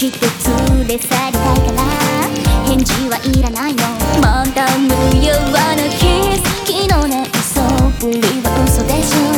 して連れ去りたいから。返事はいらないの。まだ無用なキス昨日のそぶりは嘘でしょ。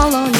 all on